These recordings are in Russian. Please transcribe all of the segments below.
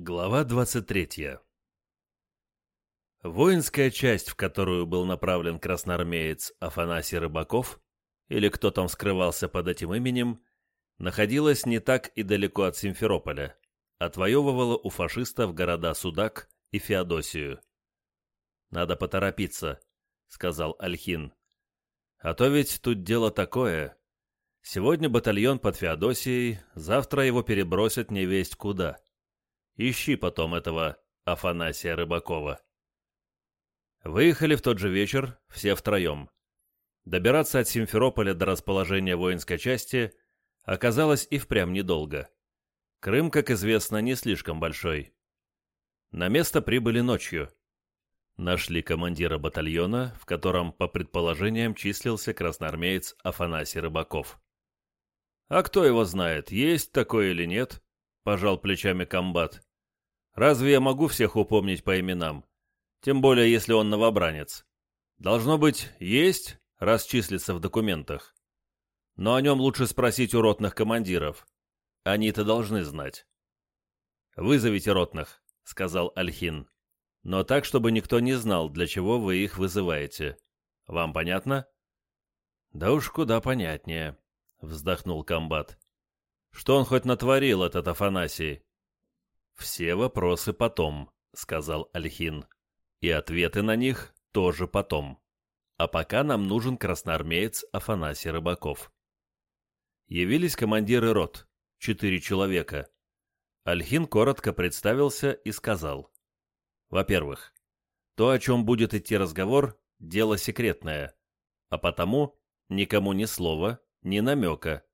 Глава 23 Воинская часть, в которую был направлен красноармеец Афанасий Рыбаков, или кто там скрывался под этим именем, находилась не так и далеко от Симферополя, отвоевывала у фашистов города Судак и Феодосию. «Надо поторопиться», — сказал Альхин. «А то ведь тут дело такое. Сегодня батальон под Феодосией, завтра его перебросят невесть куда». Ищи потом этого Афанасия Рыбакова. Выехали в тот же вечер, все втроем. Добираться от Симферополя до расположения воинской части оказалось и впрямь недолго. Крым, как известно, не слишком большой. На место прибыли ночью. Нашли командира батальона, в котором, по предположениям, числился красноармеец Афанасий Рыбаков. «А кто его знает, есть такой или нет?» — пожал плечами комбат. Разве я могу всех упомнить по именам? Тем более, если он новобранец. Должно быть, есть, раз числится в документах. Но о нем лучше спросить у ротных командиров. Они-то должны знать. «Вызовите ротных», — сказал Альхин. «Но так, чтобы никто не знал, для чего вы их вызываете. Вам понятно?» «Да уж куда понятнее», — вздохнул комбат. «Что он хоть натворил, этот Афанасий?» «Все вопросы потом», — сказал Альхин. «И ответы на них тоже потом. А пока нам нужен красноармеец Афанасий Рыбаков». Явились командиры рот, четыре человека. Альхин коротко представился и сказал. «Во-первых, то, о чем будет идти разговор, дело секретное, а потому никому ни слова, ни намека.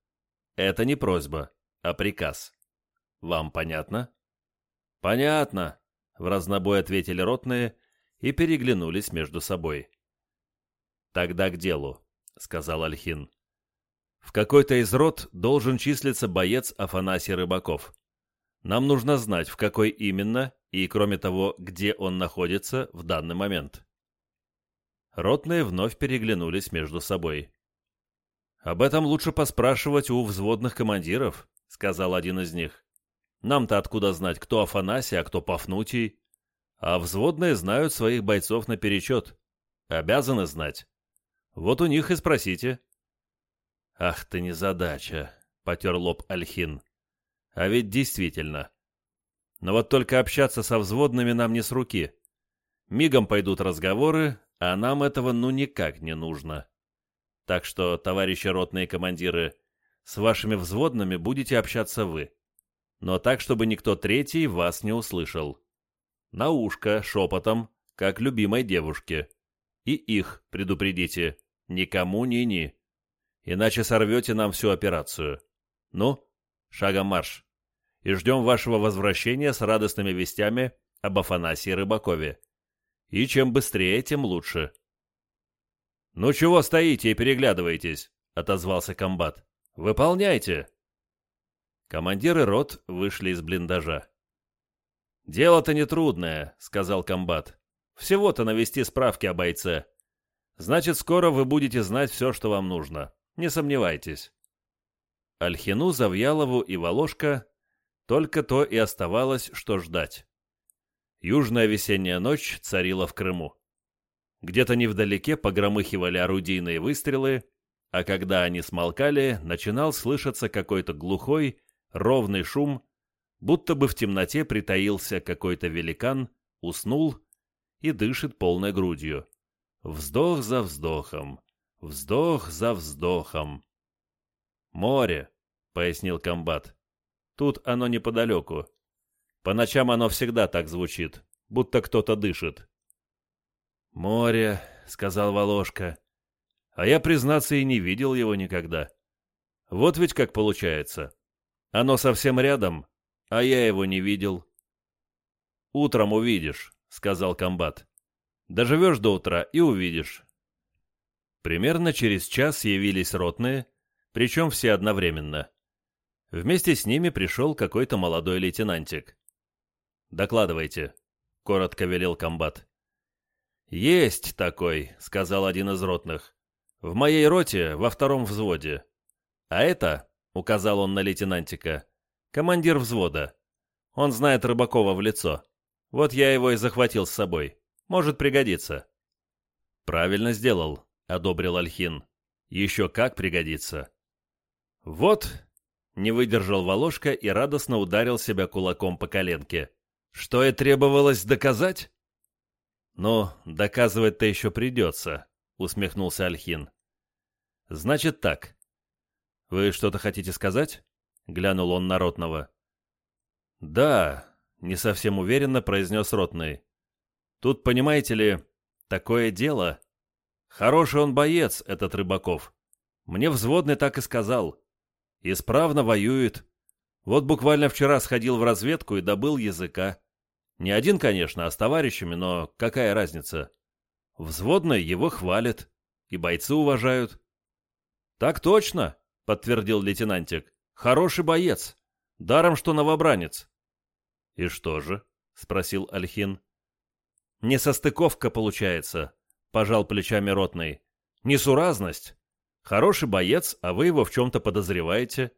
Это не просьба, а приказ. Вам понятно?» «Понятно», — в разнобой ответили ротные и переглянулись между собой. «Тогда к делу», — сказал Альхин. «В какой-то из рот должен числиться боец Афанасий Рыбаков. Нам нужно знать, в какой именно и, кроме того, где он находится в данный момент». Ротные вновь переглянулись между собой. «Об этом лучше поспрашивать у взводных командиров», — сказал один из них. Нам-то откуда знать, кто Афанасий, а кто Пафнутий? А взводные знают своих бойцов наперечет. Обязаны знать. Вот у них и спросите. Ах ты незадача, потер лоб Альхин. А ведь действительно. Но вот только общаться со взводными нам не с руки. Мигом пойдут разговоры, а нам этого ну никак не нужно. Так что, товарищи ротные командиры, с вашими взводными будете общаться вы но так, чтобы никто третий вас не услышал. На ушко, шепотом, как любимой девушке. И их предупредите. Никому ни-ни. Иначе сорвете нам всю операцию. Ну, шагом марш. И ждем вашего возвращения с радостными вестями об Афанасии Рыбакове. И чем быстрее, тем лучше. «Ну чего стоите и переглядываетесь?» — отозвался комбат. «Выполняйте!» Командиры рот вышли из блиндажа. «Дело-то нетрудное», — сказал комбат. «Всего-то навести справки о бойце. Значит, скоро вы будете знать все, что вам нужно. Не сомневайтесь». Альхину, Завьялову и Волошка только то и оставалось, что ждать. Южная весенняя ночь царила в Крыму. Где-то невдалеке погромыхивали орудийные выстрелы, а когда они смолкали, начинал слышаться какой-то глухой, ровный шум, будто бы в темноте притаился какой-то великан, уснул и дышит полной грудью. Вздох за вздохом, вздох за вздохом. «Море», — пояснил комбат. «Тут оно неподалеку. По ночам оно всегда так звучит, будто кто-то дышит». «Море», — сказал Волошка. «А я, признаться, и не видел его никогда. Вот ведь как получается. Оно совсем рядом, а я его не видел. «Утром увидишь», — сказал комбат. «Доживешь до утра и увидишь». Примерно через час явились ротные, причем все одновременно. Вместе с ними пришел какой-то молодой лейтенантик. «Докладывайте», — коротко велел комбат. «Есть такой», — сказал один из ротных. «В моей роте, во втором взводе. А это, — указал он на лейтенантика. «Командир взвода. Он знает Рыбакова в лицо. Вот я его и захватил с собой. Может пригодиться». «Правильно сделал», — одобрил Альхин. «Еще как пригодится». «Вот», — не выдержал Волошка и радостно ударил себя кулаком по коленке. «Что и требовалось доказать?» «Ну, доказывать-то еще придется», — усмехнулся Альхин. «Значит так. Вы что-то хотите сказать?» — глянул он на Ротного. «Да», — не совсем уверенно произнес Ротный. «Тут, понимаете ли, такое дело. Хороший он боец, этот Рыбаков. Мне взводный так и сказал. Исправно воюет. Вот буквально вчера сходил в разведку и добыл языка. Не один, конечно, а с товарищами, но какая разница? Взводный его хвалит, и бойцы уважают. «Так точно», — подтвердил лейтенантик. «Хороший боец. Даром, что новобранец». «И что же?» — спросил Альхин. «Несостыковка получается», — пожал плечами ротный. «Несуразность. Хороший боец, а вы его в чем-то подозреваете.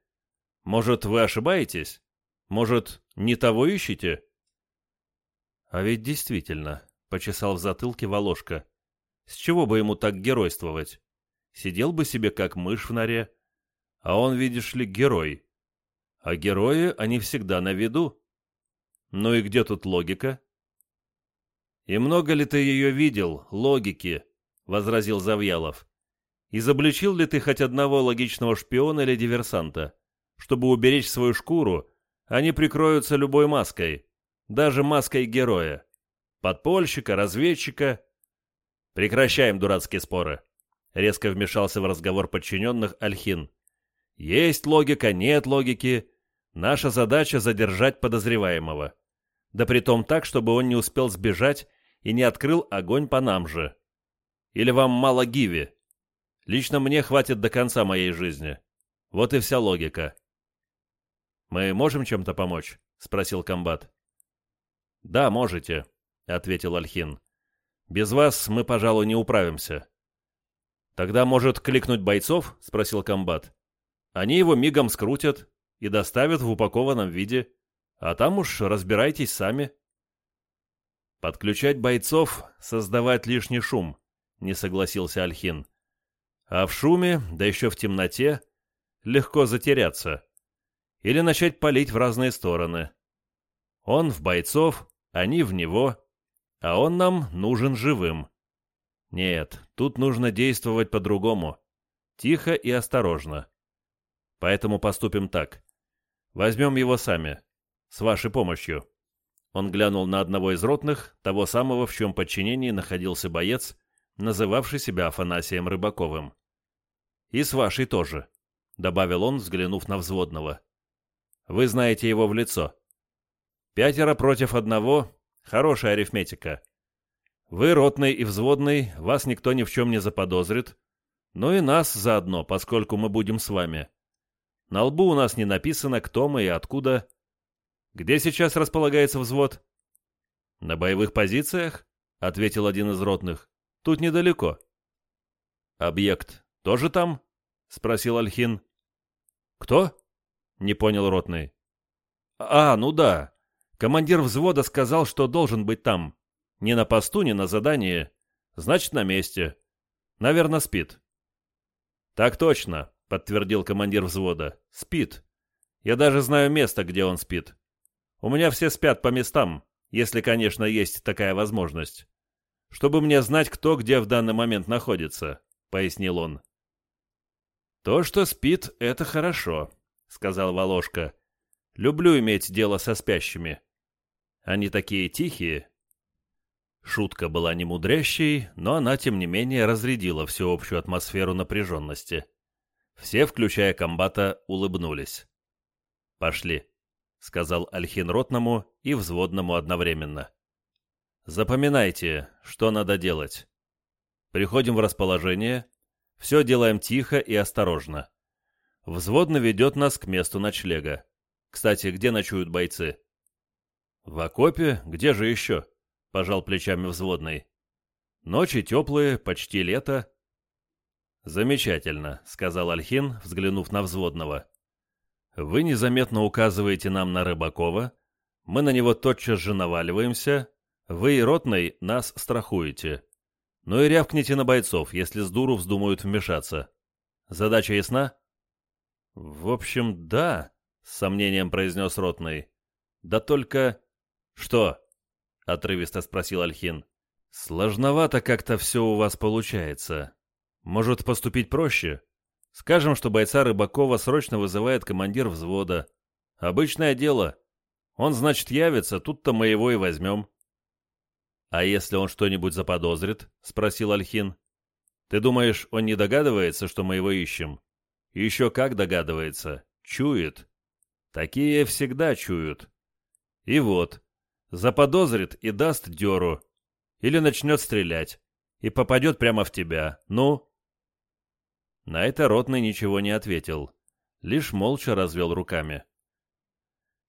Может, вы ошибаетесь? Может, не того ищете?» «А ведь действительно», — почесал в затылке Волошка. «С чего бы ему так геройствовать? Сидел бы себе как мышь в норе. А он, видишь ли, герой. А герои, они всегда на виду. Ну и где тут логика?» «И много ли ты ее видел, логики?» — возразил Завьялов. «Изобличил ли ты хоть одного логичного шпиона или диверсанта? Чтобы уберечь свою шкуру, они прикроются любой маской даже маской героя. Подпольщика, разведчика. Прекращаем дурацкие споры. Резко вмешался в разговор подчиненных Альхин. Есть логика, нет логики. Наша задача задержать подозреваемого. Да притом так, чтобы он не успел сбежать и не открыл огонь по нам же. Или вам мало гиви? Лично мне хватит до конца моей жизни. Вот и вся логика. «Мы можем чем-то помочь?» — спросил комбат. «Да, можете», — ответил Альхин. «Без вас мы, пожалуй, не управимся». «Тогда, может, кликнуть бойцов?» — спросил комбат. «Они его мигом скрутят и доставят в упакованном виде, а там уж разбирайтесь сами». «Подключать бойцов — создавать лишний шум», — не согласился Альхин. «А в шуме, да еще в темноте, легко затеряться. Или начать палить в разные стороны. Он в бойцов, они в него, а он нам нужен живым. Нет, тут нужно действовать по-другому. Тихо и осторожно. Поэтому поступим так. Возьмем его сами. С вашей помощью. Он глянул на одного из ротных, того самого, в чем подчинении находился боец, называвший себя Афанасием Рыбаковым. «И с вашей тоже», — добавил он, взглянув на взводного. «Вы знаете его в лицо. Пятеро против одного — хорошая арифметика. Вы, ротный и взводный, вас никто ни в чем не заподозрит. Ну и нас заодно, поскольку мы будем с вами. На лбу у нас не написано, кто мы и откуда. Где сейчас располагается взвод? На боевых позициях? — ответил один из ротных. Тут недалеко. Объект тоже там? — спросил Альхин. Кто? — не понял ротный. А, ну да. Командир взвода сказал, что должен быть там. Ни на посту, ни на задании. Значит, на месте. Наверное, спит. Так точно, подтвердил командир взвода. Спит. Я даже знаю место, где он спит. У меня все спят по местам, если, конечно, есть такая возможность. Чтобы мне знать, кто где в данный момент находится, пояснил он. То, что спит, это хорошо, сказал Волошка. Люблю иметь дело со спящими. Они такие тихие». Шутка была не мудрящей, но она, тем не менее, разрядила всеобщую атмосферу напряженности. Все, включая комбата, улыбнулись. «Пошли», — сказал Альхин ротному и взводному одновременно. «Запоминайте, что надо делать. Приходим в расположение, все делаем тихо и осторожно. Взводно ведет нас к месту ночлега. Кстати, где ночуют бойцы?» «В окопе? Где же еще?» — пожал плечами взводный. «Ночи теплые, почти лето». «Замечательно», — сказал Альхин, взглянув на взводного. «Вы незаметно указываете нам на Рыбакова. Мы на него тотчас же наваливаемся, вы и ротный нас страхуете. Ну и рявкните на бойцов, если с дуру вздумают вмешаться. Задача ясна? В общем, да, с сомнением произнес ротный. Да только... Что? Отрывисто спросил Альхин. Сложновато как-то все у вас получается. Может, поступить проще? Скажем, что бойца Рыбакова срочно вызывает командир взвода. Обычное дело. Он, значит, явится, тут-то мы его и возьмем. «А если он что-нибудь заподозрит?» — спросил Альхин. «Ты думаешь, он не догадывается, что мы его ищем?» «Еще как догадывается. Чует. Такие всегда чуют. И вот, заподозрит и даст дёру. Или начнет стрелять. И попадет прямо в тебя. Ну?» На это Ротный ничего не ответил. Лишь молча развел руками.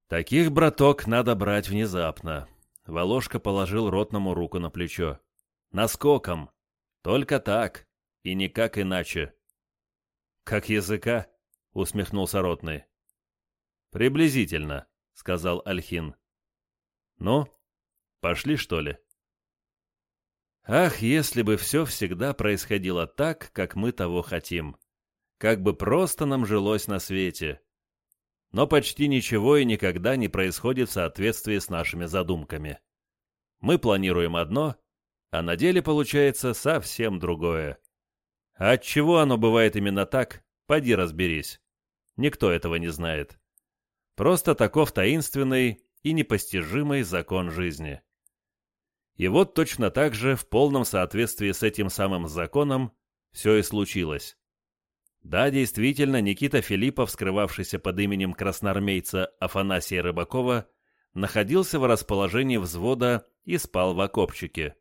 «Таких, браток, надо брать внезапно», Волошка положил ротному руку на плечо. «Наскоком! Только так, и никак иначе!» «Как языка?» — усмехнулся ротный. «Приблизительно», — сказал Альхин. «Ну, пошли, что ли?» Ах, если бы все всегда происходило так, как мы того хотим. Как бы просто нам жилось на свете но почти ничего и никогда не происходит в соответствии с нашими задумками. Мы планируем одно, а на деле получается совсем другое. А от чего оно бывает именно так, поди разберись. Никто этого не знает. Просто таков таинственный и непостижимый закон жизни. И вот точно так же, в полном соответствии с этим самым законом, все и случилось. Да, действительно, Никита Филиппов, скрывавшийся под именем красноармейца Афанасия Рыбакова, находился в расположении взвода и спал в окопчике.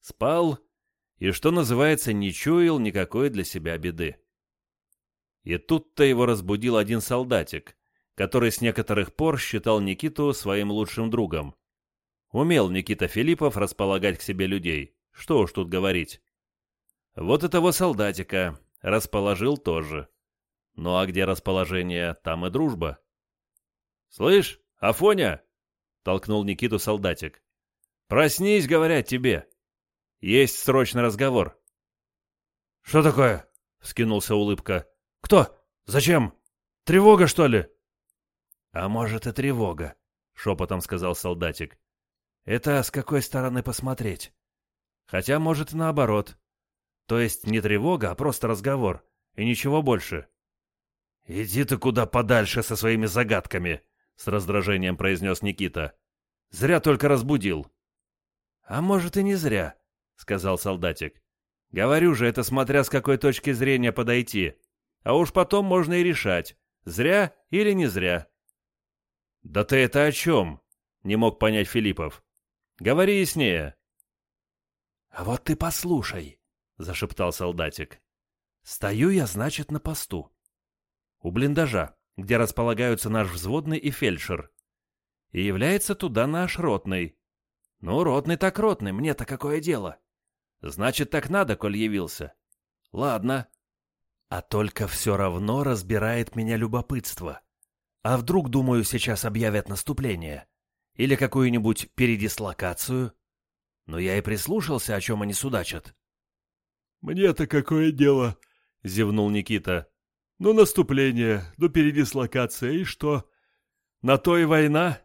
Спал и, что называется, не чуял никакой для себя беды. И тут-то его разбудил один солдатик, который с некоторых пор считал Никиту своим лучшим другом. Умел Никита Филиппов располагать к себе людей, что уж тут говорить. Вот и того солдатика, Расположил тоже. Ну а где расположение, там и дружба. «Слышь, Афоня!» — толкнул Никиту солдатик. «Проснись, говорят тебе. Есть срочный разговор». «Что такое?» — вскинулся улыбка. «Кто? Зачем? Тревога, что ли?» «А может, и тревога», — шепотом сказал солдатик. «Это с какой стороны посмотреть? Хотя, может, и наоборот. То есть не тревога, а просто разговор. И ничего больше. «Иди ты куда подальше со своими загадками», — с раздражением произнес Никита. «Зря только разбудил». «А может и не зря», — сказал солдатик. «Говорю же, это смотря с какой точки зрения подойти. А уж потом можно и решать, зря или не зря». «Да ты это о чем?» — не мог понять Филиппов. «Говори яснее». «А вот ты послушай», — зашептал солдатик. «Стою я, значит, на посту. У блиндажа, где располагаются наш взводный и фельдшер. И является туда наш ротный. Ну, ротный так ротный, мне-то какое дело? Значит, так надо, коль явился. Ладно. А только все равно разбирает меня любопытство. А вдруг, думаю, сейчас объявят наступление? Или какую-нибудь передислокацию? Но я и прислушался, о чем они судачат. «Мне-то какое дело?» — зевнул Никита. «Ну, наступление, ну, передислокация, и что? На то и война?»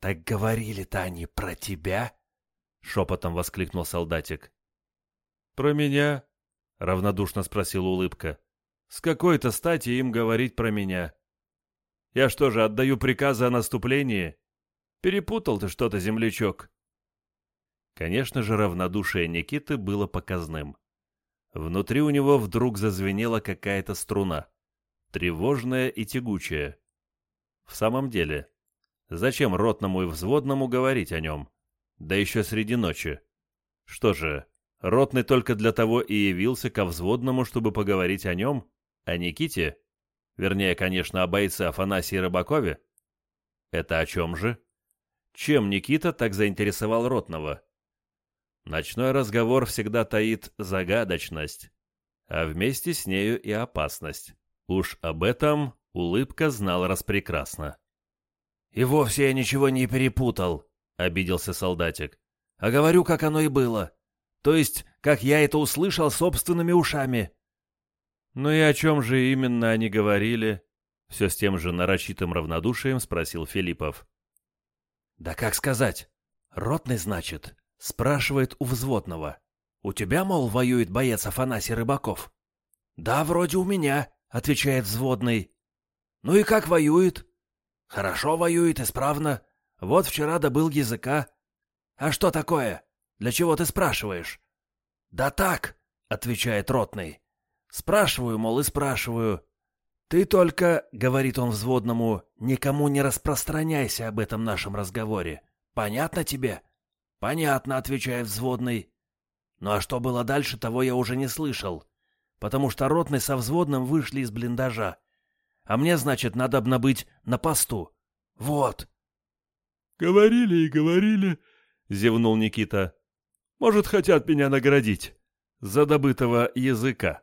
«Так говорили-то они про тебя?» — шепотом воскликнул солдатик. «Про меня?» — равнодушно спросил улыбка. «С какой-то стати им говорить про меня? Я что же, отдаю приказы о наступлении? Перепутал ты что-то, землячок». Конечно же, равнодушие Никиты было показным. Внутри у него вдруг зазвенела какая-то струна, тревожная и тягучая. В самом деле, зачем ротному и взводному говорить о нем? Да еще среди ночи. Что же, ротный только для того и явился ко взводному, чтобы поговорить о нем, о Никите? Вернее, конечно, о бойце Афанасии Рыбакове? Это о чем же? Чем Никита так заинтересовал ротного? Ночной разговор всегда таит загадочность, а вместе с нею и опасность. Уж об этом улыбка знал распрекрасно. «И вовсе я ничего не перепутал», — обиделся солдатик. «А говорю, как оно и было. То есть, как я это услышал собственными ушами». «Ну и о чем же именно они говорили?» Все с тем же нарочитым равнодушием спросил Филиппов. «Да как сказать? Ротный, значит, спрашивает у взводного. У тебя, мол, воюет боец Афанасий Рыбаков?» «Да, вроде у меня», — отвечает взводный. «Ну и как воюет?» «Хорошо воюет, исправно. Вот вчера добыл языка. А что такое? Для чего ты спрашиваешь?» «Да так», — отвечает ротный. «Спрашиваю, мол, и спрашиваю. Ты только, — говорит он взводному, — никому не распространяйся об этом нашем разговоре. Понятно тебе?» «Понятно», — отвечает взводный. «Ну а что было дальше, того я уже не слышал, потому что ротный со взводным вышли из блиндажа. А мне, значит, надо быть на посту. Вот. Говорили и говорили, зевнул Никита. Может, хотят меня наградить за добытого языка.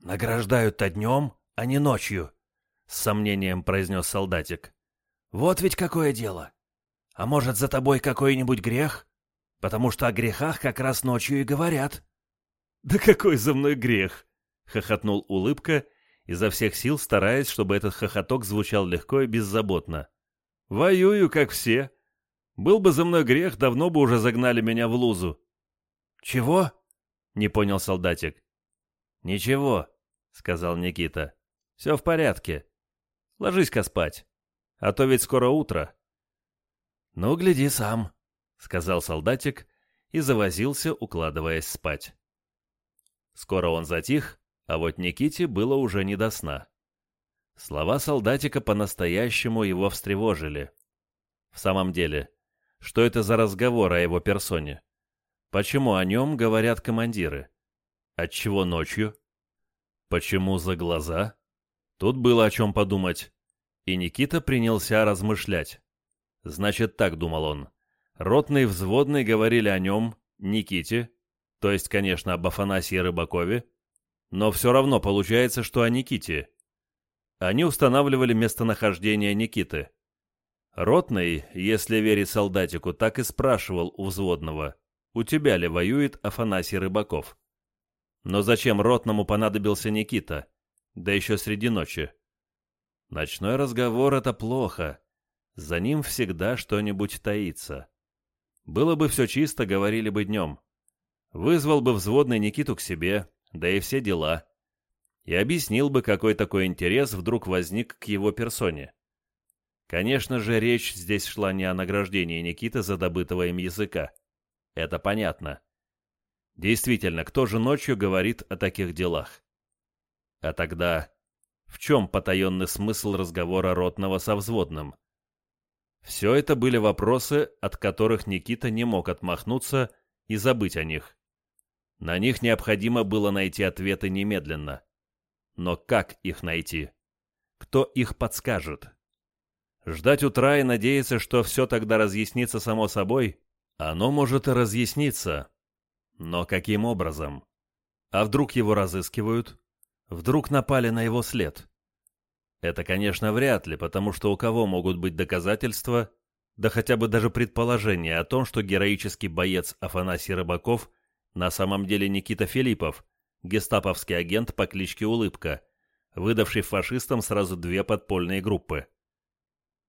Награждают-то днем, а не ночью, с сомнением произнес солдатик. Вот ведь какое дело. А может, за тобой какой-нибудь грех? Потому что о грехах как раз ночью и говорят. Да какой за мной грех? хохотнул улыбка изо всех сил стараясь, чтобы этот хохоток звучал легко и беззаботно. «Воюю, как все. Был бы за мной грех, давно бы уже загнали меня в лузу». «Чего?» — не понял солдатик. «Ничего», — сказал Никита. «Все в порядке. Ложись-ка спать, а то ведь скоро утро». «Ну, гляди сам», — сказал солдатик и завозился, укладываясь спать. Скоро он затих, а вот Никите было уже не до сна. Слова солдатика по-настоящему его встревожили. В самом деле, что это за разговор о его персоне? Почему о нем говорят командиры? Отчего ночью? Почему за глаза? Тут было о чем подумать. И Никита принялся размышлять. Значит, так думал он. Ротный и взводный говорили о нем, Никите, то есть, конечно, об Афанасии Рыбакове, но все равно получается, что о Никите. Они устанавливали местонахождение Никиты. Ротный, если верить солдатику, так и спрашивал у взводного, у тебя ли воюет Афанасий Рыбаков. Но зачем Ротному понадобился Никита? Да еще среди ночи. Ночной разговор — это плохо. За ним всегда что-нибудь таится. Было бы все чисто, говорили бы днем. Вызвал бы взводный Никиту к себе, да и все дела. И объяснил бы, какой такой интерес вдруг возник к его персоне. Конечно же, речь здесь шла не о награждении Никиты за добытого им языка. Это понятно. Действительно, кто же ночью говорит о таких делах? А тогда в чем потаенный смысл разговора Ротного со взводным? Все это были вопросы, от которых Никита не мог отмахнуться и забыть о них. На них необходимо было найти ответы немедленно. Но как их найти? Кто их подскажет? Ждать утра и надеяться, что все тогда разъяснится само собой? Оно может и разъясниться. Но каким образом? А вдруг его разыскивают? Вдруг напали на его след? Это, конечно, вряд ли, потому что у кого могут быть доказательства, да хотя бы даже предположение о том, что героический боец Афанасий Рыбаков – на самом деле Никита Филиппов, гестаповский агент по кличке Улыбка, выдавший фашистам сразу две подпольные группы.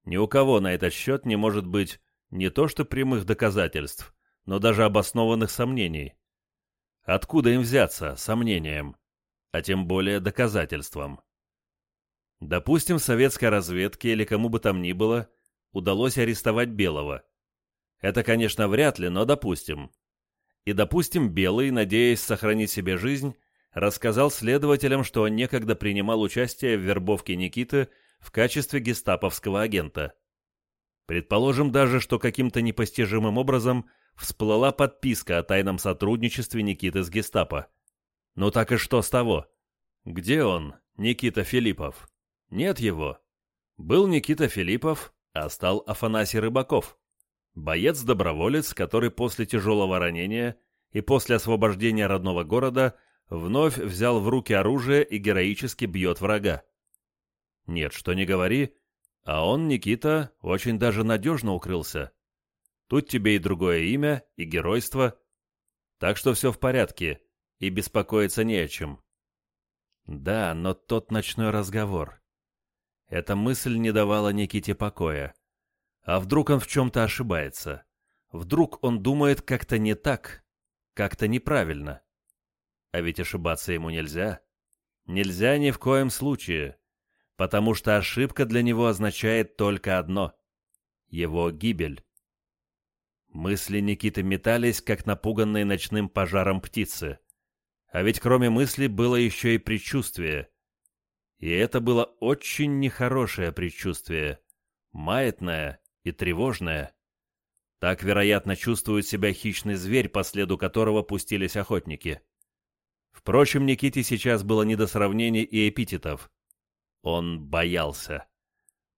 Ни у кого на этот счет не может быть не то что прямых доказательств, но даже обоснованных сомнений. Откуда им взяться сомнением, а тем более доказательством? Допустим, советской разведке или кому бы там ни было удалось арестовать Белого. Это, конечно, вряд ли, но допустим. И, допустим, Белый, надеясь сохранить себе жизнь, рассказал следователям, что он некогда принимал участие в вербовке Никиты в качестве гестаповского агента. Предположим даже, что каким-то непостижимым образом всплыла подписка о тайном сотрудничестве Никиты с гестапо. Ну так и что с того? Где он, Никита Филиппов? Нет его. Был Никита Филиппов, а стал Афанасий Рыбаков. Боец-доброволец, который после тяжелого ранения и после освобождения родного города вновь взял в руки оружие и героически бьет врага. Нет, что не говори, А он, Никита, очень даже надежно укрылся. Тут тебе и другое имя, и геройство. Так что все в порядке, и беспокоиться не о чем. Да, но тот ночной разговор. Эта мысль не давала Никите покоя. А вдруг он в чем-то ошибается? Вдруг он думает как-то не так, как-то неправильно? А ведь ошибаться ему нельзя. Нельзя ни в коем случае, потому что ошибка для него означает только одно — его гибель. Мысли Никиты метались, как напуганные ночным пожаром птицы. А ведь кроме мысли было еще и предчувствие. И это было очень нехорошее предчувствие, маятное и тревожное. Так, вероятно, чувствует себя хищный зверь, по следу которого пустились охотники. Впрочем, Никите сейчас было не до сравнений и эпитетов. Он боялся.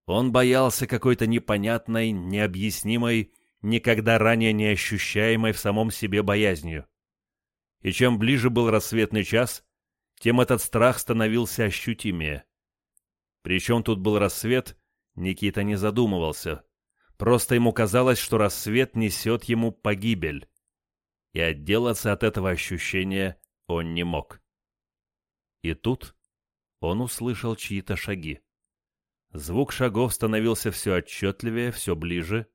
Он боялся какой-то непонятной, необъяснимой, никогда ранее не ощущаемой в самом себе боязнью. И чем ближе был рассветный час, тем этот страх становился ощутимее. Причем тут был рассвет, Никита не задумывался. Просто ему казалось, что рассвет несет ему погибель. И отделаться от этого ощущения он не мог. И тут он услышал чьи-то шаги. Звук шагов становился все отчетливее, все ближе,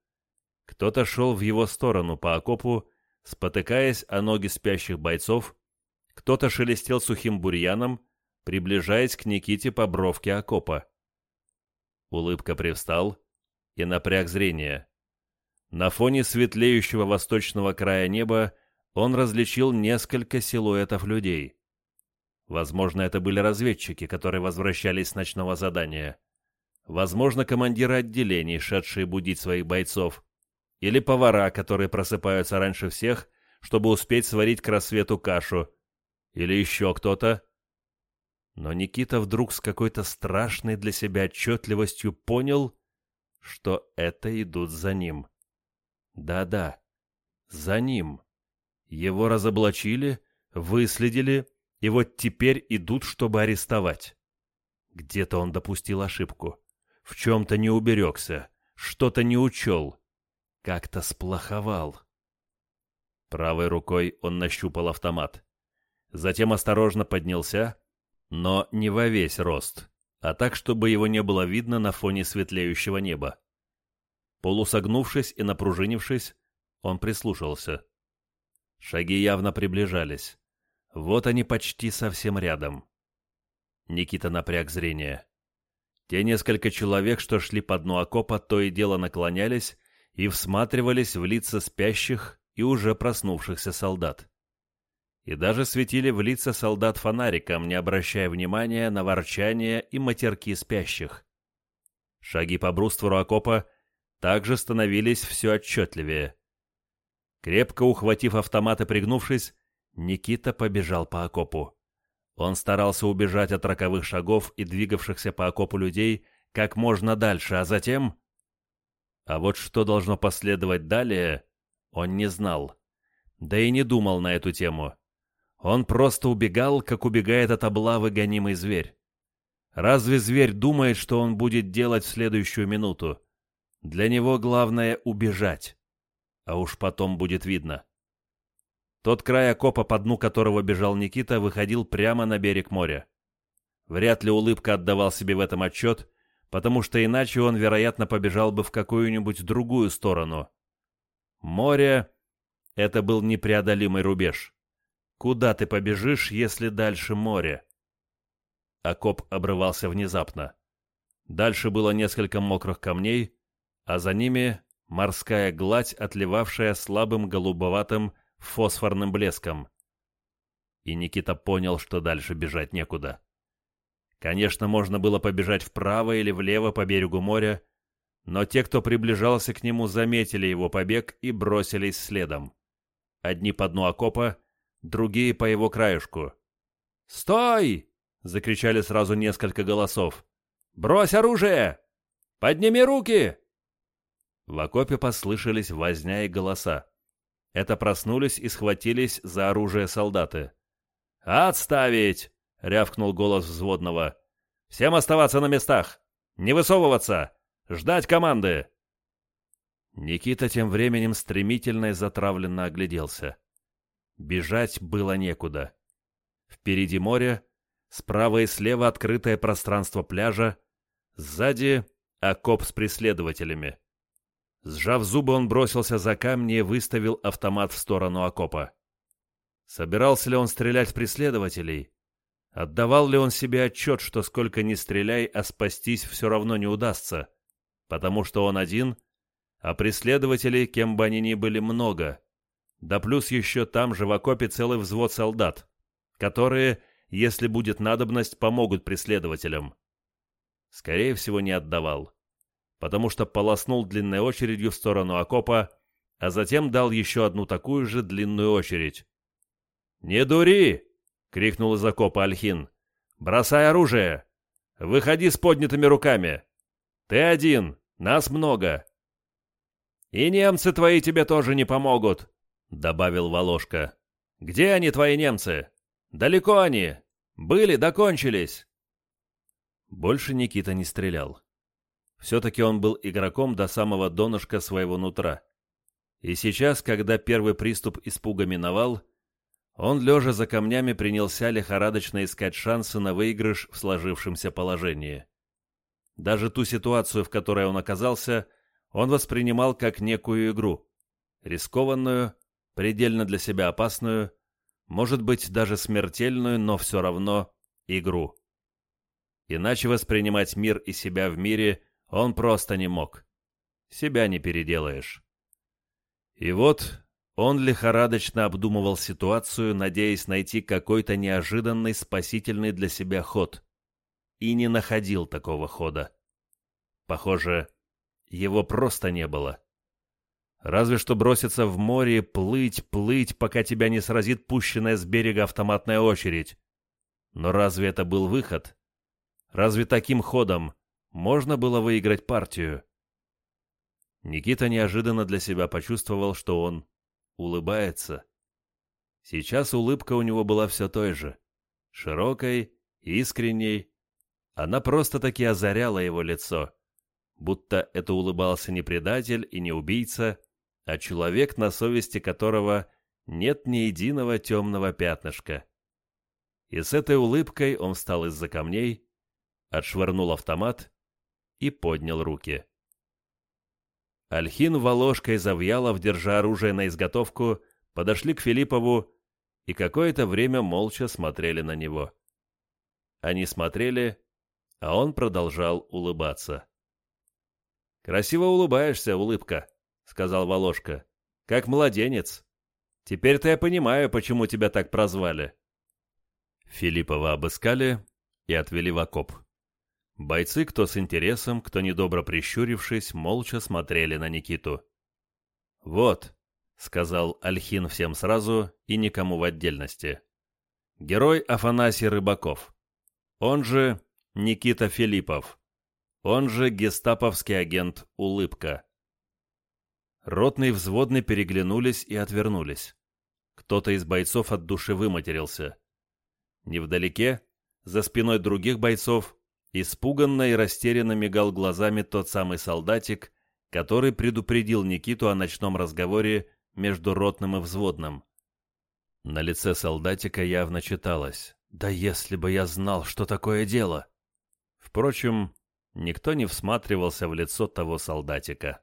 кто-то шел в его сторону по окопу, спотыкаясь о ноги спящих бойцов, кто-то шелестел сухим бурьяном, приближаясь к Никите по бровке окопа. Улыбка привстал и напряг зрение. На фоне светлеющего восточного края неба он различил несколько силуэтов людей. Возможно, это были разведчики, которые возвращались с ночного задания. Возможно, командиры отделений, шедшие будить своих бойцов. Или повара, которые просыпаются раньше всех, чтобы успеть сварить к рассвету кашу. Или еще кто-то. Но Никита вдруг с какой-то страшной для себя отчетливостью понял, что это идут за ним. Да-да, за ним. Его разоблачили, выследили, и вот теперь идут, чтобы арестовать. Где-то он допустил ошибку. В чем-то не уберегся, что-то не учел как-то сплоховал. Правой рукой он нащупал автомат. Затем осторожно поднялся, но не во весь рост, а так, чтобы его не было видно на фоне светлеющего неба. Полусогнувшись и напружинившись, он прислушался. Шаги явно приближались. Вот они почти совсем рядом. Никита напряг зрение. Те несколько человек, что шли по дну окопа, то и дело наклонялись и всматривались в лица спящих и уже проснувшихся солдат. И даже светили в лица солдат фонариком, не обращая внимания на ворчание и матерки спящих. Шаги по бруствору окопа также становились все отчетливее. Крепко ухватив автомат и пригнувшись, Никита побежал по окопу. Он старался убежать от роковых шагов и двигавшихся по окопу людей как можно дальше, а затем а вот что должно последовать далее, он не знал. Да и не думал на эту тему. Он просто убегал, как убегает от облавы гонимый зверь. Разве зверь думает, что он будет делать в следующую минуту? Для него главное — убежать. А уж потом будет видно. Тот край окопа, по дну которого бежал Никита, выходил прямо на берег моря. Вряд ли улыбка отдавал себе в этом отчет, потому что иначе он, вероятно, побежал бы в какую-нибудь другую сторону. Море — это был непреодолимый рубеж. Куда ты побежишь, если дальше море? Окоп обрывался внезапно. Дальше было несколько мокрых камней, а за ними морская гладь, отливавшая слабым голубоватым фосфорным блеском. И Никита понял, что дальше бежать некуда. Конечно, можно было побежать вправо или влево по берегу моря, но те, кто приближался к нему, заметили его побег и бросились следом. Одни по дну окопа, другие по его краюшку. «Стой!» — закричали сразу несколько голосов. «Брось оружие! Подними руки!» В окопе послышались возня и голоса. Это проснулись и схватились за оружие солдаты. «Отставить!» — рявкнул голос взводного. «Всем оставаться на местах! Не высовываться! Ждать команды!» Никита тем временем стремительно и затравленно огляделся. Бежать было некуда. Впереди море, справа и слева открытое пространство пляжа, сзади — окоп с преследователями. Сжав зубы, он бросился за камни и выставил автомат в сторону окопа. Собирался ли он стрелять в преследователей? Отдавал ли он себе отчет, что сколько ни стреляй, а спастись все равно не удастся, потому что он один, а преследователей, кем бы они ни были, много, да плюс еще там же в окопе целый взвод солдат, которые, если будет надобность, помогут преследователям. Скорее всего, не отдавал потому что полоснул длинной очередью в сторону окопа, а затем дал еще одну такую же длинную очередь. «Не дури!» — крикнул из окопа Альхин. «Бросай оружие! Выходи с поднятыми руками! Ты один, нас много!» «И немцы твои тебе тоже не помогут!» — добавил Волошка. «Где они, твои немцы? Далеко они! Были, докончились!» Больше Никита не стрелял. Все-таки он был игроком до самого донышка своего нутра. И сейчас, когда первый приступ испуга миновал, он, лежа за камнями, принялся лихорадочно искать шансы на выигрыш в сложившемся положении. Даже ту ситуацию, в которой он оказался, он воспринимал как некую игру. Рискованную, предельно для себя опасную, может быть, даже смертельную, но все равно игру. Иначе воспринимать мир и себя в мире он просто не мог. Себя не переделаешь. И вот он лихорадочно обдумывал ситуацию, надеясь найти какой-то неожиданный спасительный для себя ход. И не находил такого хода. Похоже, его просто не было. Разве что броситься в море, плыть, плыть, пока тебя не сразит пущенная с берега автоматная очередь. Но разве это был выход? Разве таким ходом можно было выиграть партию. Никита неожиданно для себя почувствовал, что он улыбается. Сейчас улыбка у него была все той же, широкой, искренней. Она просто-таки озаряла его лицо, будто это улыбался не предатель и не убийца, а человек, на совести которого нет ни единого темного пятнышка. И с этой улыбкой он встал из-за камней, отшвырнул автомат и поднял руки. Альхин, Волошка и Завьялов, держа оружие на изготовку, подошли к Филиппову и какое-то время молча смотрели на него. Они смотрели, а он продолжал улыбаться. «Красиво улыбаешься, улыбка», — сказал Волошка. «Как младенец. Теперь-то я понимаю, почему тебя так прозвали». Филиппова обыскали и отвели в окоп. Бойцы, кто с интересом, кто недобро прищурившись, молча смотрели на Никиту. «Вот», — сказал Альхин всем сразу и никому в отдельности. «Герой Афанасий Рыбаков. Он же Никита Филиппов. Он же гестаповский агент Улыбка». Ротный взводный переглянулись и отвернулись. Кто-то из бойцов от души выматерился. Невдалеке, за спиной других бойцов, Испуганно и растерянно мигал глазами тот самый солдатик, который предупредил Никиту о ночном разговоре между ротным и взводным. На лице солдатика явно читалось «Да если бы я знал, что такое дело!» Впрочем, никто не всматривался в лицо того солдатика.